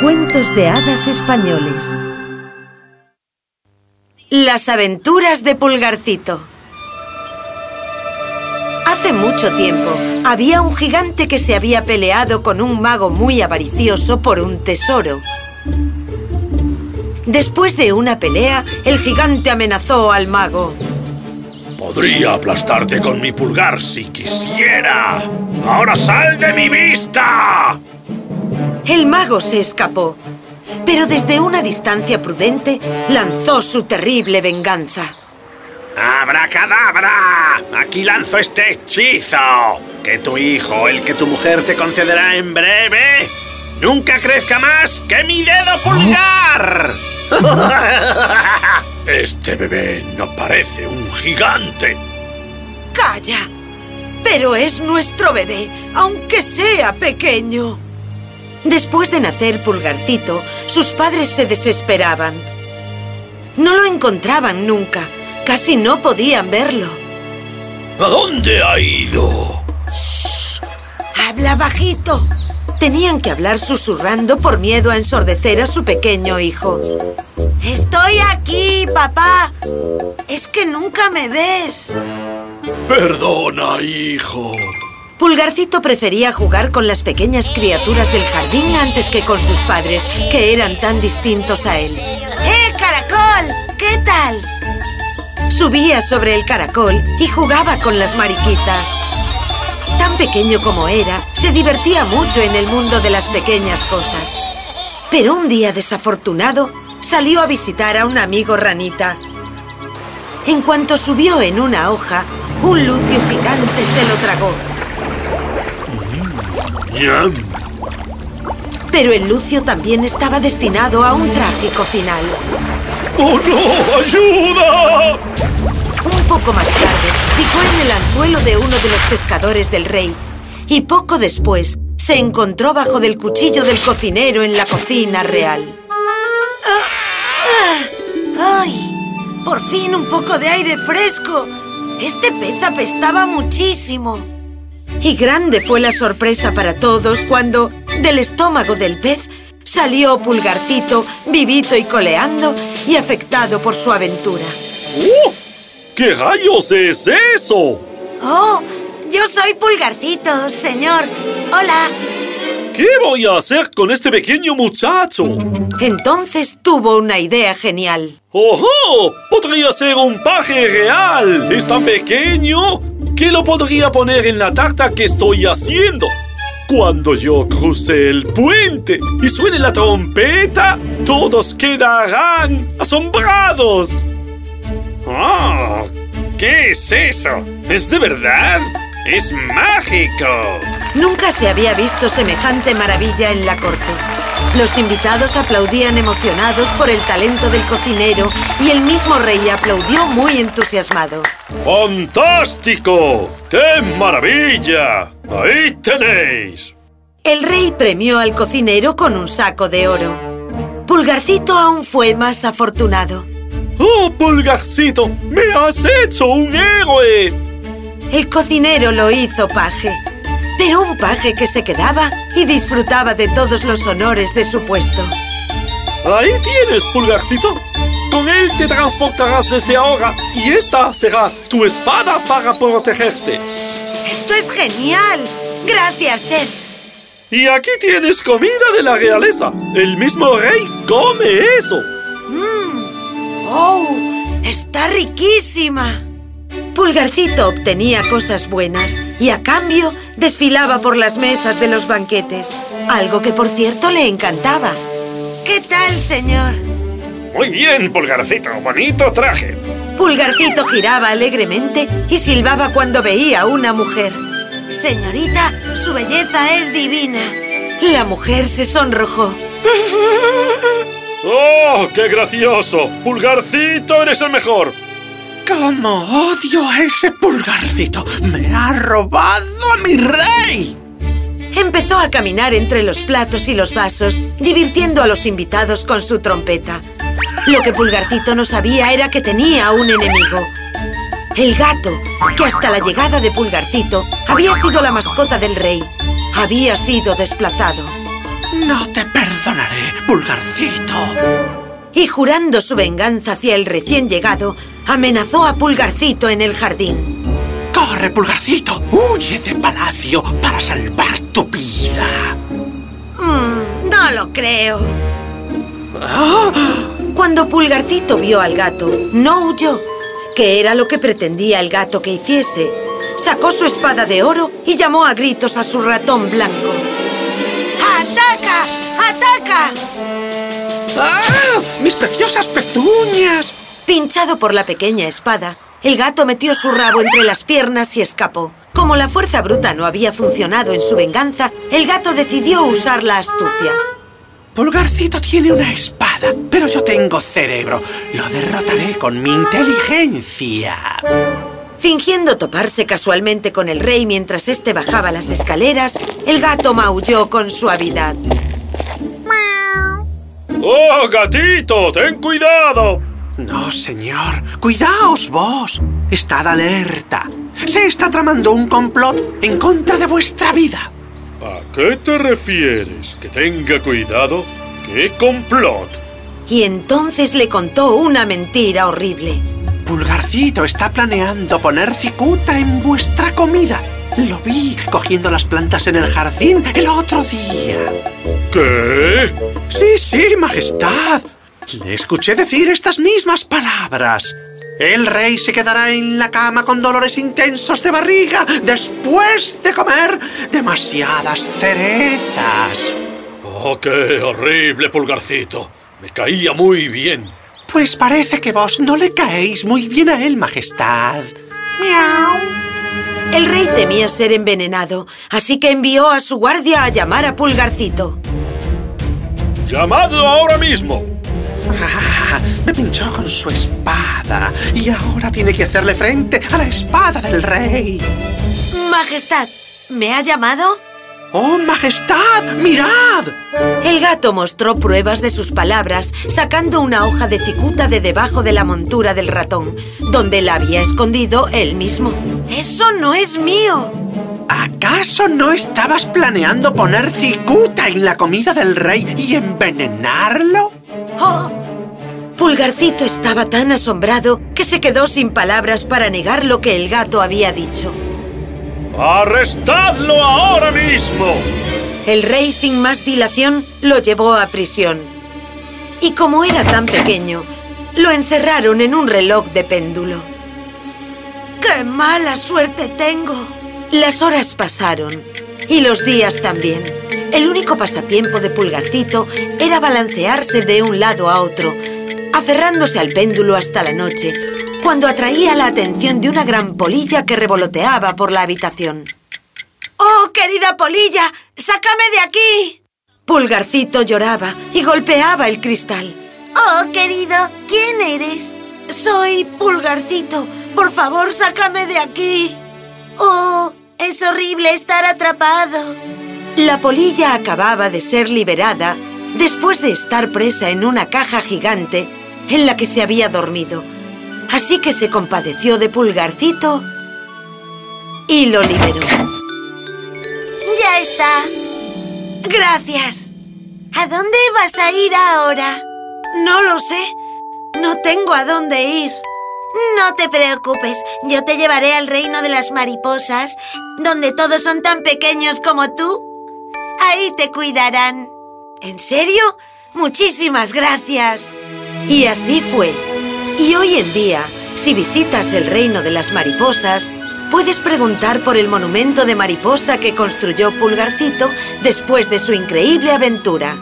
Cuentos de hadas españoles. Las aventuras de Pulgarcito. Hace mucho tiempo, había un gigante que se había peleado con un mago muy avaricioso por un tesoro. Después de una pelea, el gigante amenazó al mago. Podría aplastarte con mi pulgar si quisiera. ¡Ahora sal de mi vista! El mago se escapó, pero desde una distancia prudente lanzó su terrible venganza. ¡Abracadabra! Aquí lanzo este hechizo. Que tu hijo, el que tu mujer te concederá en breve, nunca crezca más que mi dedo pulgar. Este bebé no parece un gigante. ¡Calla! Pero es nuestro bebé, aunque sea pequeño. Después de nacer Pulgarcito, sus padres se desesperaban. No lo encontraban nunca. Casi no podían verlo. ¿A dónde ha ido? ¡Habla bajito! Tenían que hablar susurrando por miedo a ensordecer a su pequeño hijo. ¡Estoy aquí, papá! Es que nunca me ves. Perdona, hijo. Pulgarcito prefería jugar con las pequeñas criaturas del jardín antes que con sus padres, que eran tan distintos a él. ¡Eh, caracol! ¿Qué tal? Subía sobre el caracol y jugaba con las mariquitas. Tan pequeño como era, se divertía mucho en el mundo de las pequeñas cosas. Pero un día desafortunado, salió a visitar a un amigo ranita. En cuanto subió en una hoja, un lucio gigante se lo tragó. Pero el lucio también estaba destinado a un trágico final. ¡Oh, no! ¡Ayuda! Un poco más tarde, picó en el anzuelo de uno de los pescadores del rey. Y poco después, se encontró bajo del cuchillo del cocinero en la cocina real. ¡Ah! ¡Ah! ¡Ay! ¡Por fin un poco de aire fresco! Este pez apestaba muchísimo. Y grande fue la sorpresa para todos cuando, del estómago del pez, salió Pulgarcito, vivito y coleando, y afectado por su aventura. ¡Oh! ¿Qué rayos es eso? ¡Oh! Yo soy Pulgarcito, señor. Hola. ¿Qué voy a hacer con este pequeño muchacho? Entonces tuvo una idea genial. ¡Ojo! ¡Podría ser un paje real! Es tan pequeño que lo podría poner en la tarta que estoy haciendo. Cuando yo cruce el puente y suene la trompeta, todos quedarán asombrados. ¡Oh! ¿Qué es eso? ¿Es de verdad? ¡Es mágico! Nunca se había visto semejante maravilla en la corte. Los invitados aplaudían emocionados por el talento del cocinero y el mismo rey aplaudió muy entusiasmado. ¡Fantástico! ¡Qué maravilla! ¡Ahí tenéis! El rey premió al cocinero con un saco de oro. Pulgarcito aún fue más afortunado. ¡Oh, Pulgarcito! ¡Me has hecho un héroe! El cocinero lo hizo paje, pero un paje que se quedaba y disfrutaba de todos los honores de su puesto. Ahí tienes, Pulgarcito. Con él te transportarás desde ahora y esta será tu espada para protegerte. ¡Esto es genial! ¡Gracias, chef! Y aquí tienes comida de la realeza. El mismo rey come eso. ¡Oh! ¡Está riquísima! Pulgarcito obtenía cosas buenas y a cambio desfilaba por las mesas de los banquetes, algo que por cierto le encantaba. ¿Qué tal, señor? Muy bien, Pulgarcito. Bonito traje. Pulgarcito giraba alegremente y silbaba cuando veía a una mujer. Señorita, su belleza es divina. La mujer se sonrojó. ¡Oh, qué gracioso! Pulgarcito, eres el mejor. ¡Cómo odio a ese pulgarcito! ¡Me ha robado a mi rey! Empezó a caminar entre los platos y los vasos, divirtiendo a los invitados con su trompeta. Lo que Pulgarcito no sabía era que tenía un enemigo. El gato, que hasta la llegada de Pulgarcito había sido la mascota del rey, había sido desplazado. No te perdonaré, Pulgarcito. Y jurando su venganza hacia el recién llegado, amenazó a Pulgarcito en el jardín. ¡Corre, Pulgarcito! ¡Huye de palacio para salvar tu vida! Mm, no lo creo. ¡Ah! Cuando Pulgarcito vio al gato, no huyó, que era lo que pretendía el gato que hiciese. Sacó su espada de oro y llamó a gritos a su ratón blanco. ¡Ataca! ¡Ataca! ¡Ah! ¡Mis preciosas pezuñas! Pinchado por la pequeña espada, el gato metió su rabo entre las piernas y escapó. Como la fuerza bruta no había funcionado en su venganza, el gato decidió usar la astucia. Pulgarcito tiene una espada, pero yo tengo cerebro. Lo derrotaré con mi inteligencia. Fingiendo toparse casualmente con el rey mientras éste bajaba las escaleras, el gato maulló con suavidad. ¡Oh, gatito! ¡Ten cuidado! No, señor. Cuidaos vos. Estad alerta. Se está tramando un complot en contra de vuestra vida. ¿A qué te refieres? ¿Que tenga cuidado? ¿Qué complot? Y entonces le contó una mentira horrible. Pulgarcito está planeando poner cicuta en vuestra comida. Lo vi cogiendo las plantas en el jardín el otro día. ¿Qué? Sí, sí, majestad. Le escuché decir estas mismas palabras. El rey se quedará en la cama con dolores intensos de barriga después de comer demasiadas cerezas. ¡Oh, qué horrible, Pulgarcito! Me caía muy bien. Pues parece que vos no le caéis muy bien a él, majestad. El rey temía ser envenenado, así que envió a su guardia a llamar a Pulgarcito. ¡Llamadlo ahora mismo! Me pinchó con su espada y ahora tiene que hacerle frente a la espada del rey. Majestad, ¿me ha llamado? ¡Oh, majestad! ¡Mirad! El gato mostró pruebas de sus palabras, sacando una hoja de cicuta de debajo de la montura del ratón, donde la había escondido él mismo. ¡Eso no es mío! ¿Acaso no estabas planeando poner cicuta en la comida del rey y envenenarlo? ¡Oh! Pulgarcito estaba tan asombrado que se quedó sin palabras para negar lo que el gato había dicho. ¡Arrestadlo ahora mismo! El rey, sin más dilación, lo llevó a prisión. Y como era tan pequeño, lo encerraron en un reloj de péndulo. ¡Qué mala suerte tengo! Las horas pasaron, y los días también. El único pasatiempo de Pulgarcito era balancearse de un lado a otro, aferrándose al péndulo hasta la noche, cuando atraía la atención de una gran polilla que revoloteaba por la habitación. ¡Oh, querida polilla! ¡Sácame de aquí! Pulgarcito lloraba y golpeaba el cristal. ¡Oh, querido! ¿Quién eres? Soy Pulgarcito. Por favor, sácame de aquí. ¡Oh! Es horrible estar atrapado. La polilla acababa de ser liberada después de estar presa en una caja gigante en la que se había dormido. Así que se compadeció de Pulgarcito y lo liberó. ¡Ya está! ¡Gracias! ¿A dónde vas a ir ahora? No lo sé. No tengo a dónde ir. No te preocupes, yo te llevaré al reino de las mariposas, donde todos son tan pequeños como tú. Ahí te cuidarán. ¿En serio? Muchísimas gracias. Y así fue. Y hoy en día, si visitas el reino de las mariposas, puedes preguntar por el monumento de mariposa que construyó Pulgarcito después de su increíble aventura.